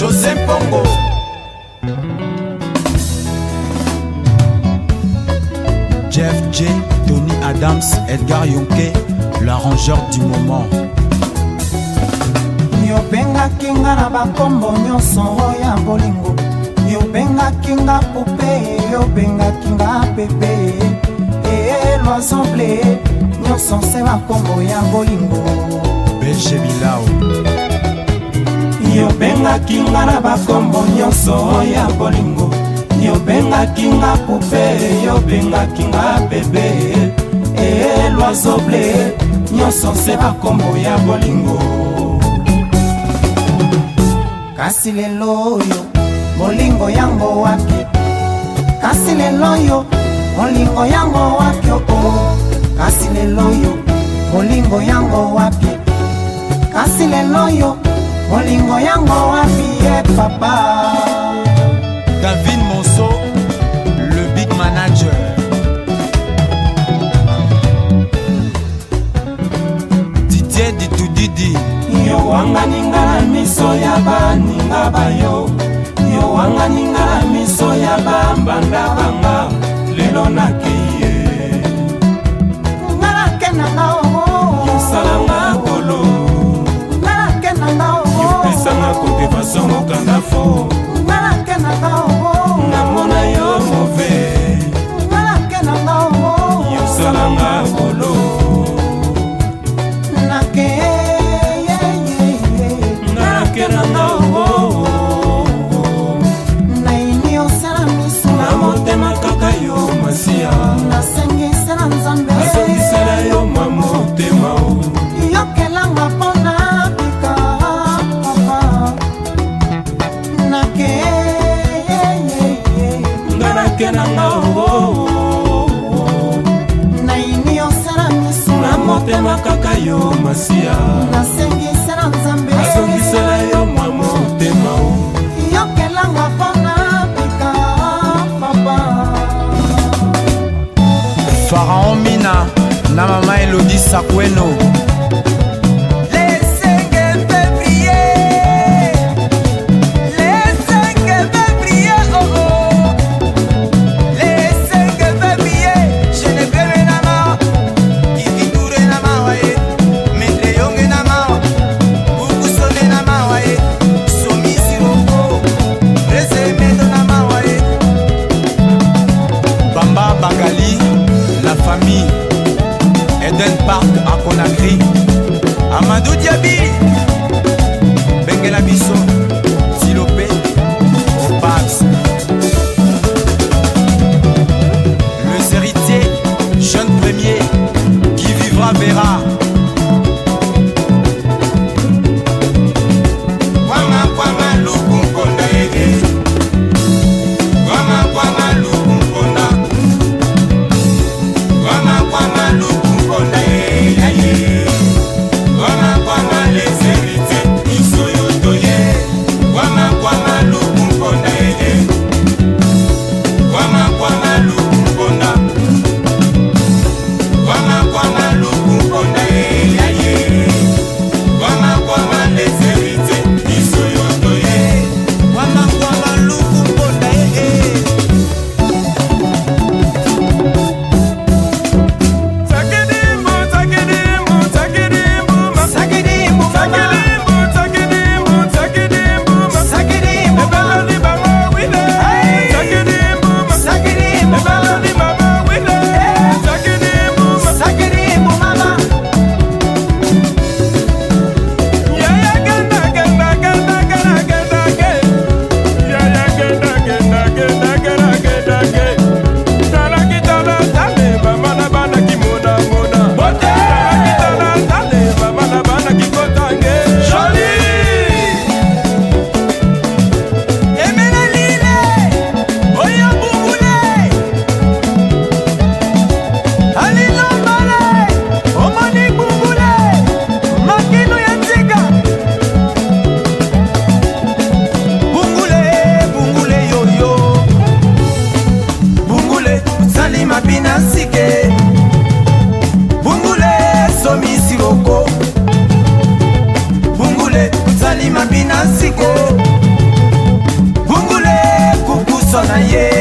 josé mpongo jeff j tony adams edgar yonke l'arrangeur du moment yobengaki nga na bakombo nyonso ya bolingo yobengaki nga pope yobengaki nga pepe eloasemble nyonso nse bakombo ya bolingo belge bilao yobengaki nga na bakombo nyonso ya bolingo yobengaki nga pupe yobengaki nga bebe elwazoble nyonso se bakombo ya bolingo kasi lelo oyo bolingo yango waki kasi lelo yo bolingo yango waki oo kasi lelo yo bolingo yango waki kasi lelo yo molingo yango wapi ye papa david monso le big manager didie ditudidi yowanganinga na miso ya baninga bayo yowanganinga na miso ya bambanda banga lelo nakeye ngalake nanga nake nga nake nanga naini osala misu na motema kaka yo masiya nasengisela nzambe azongisela yo mwa motema yokelanga mpona bika papa faraon mina na mama elodi sakweno Thomas Bangali, la famille Eden Park à Conakry, Amadou Diaby. siko bungule kusalima bina siko bungule kukuso na ye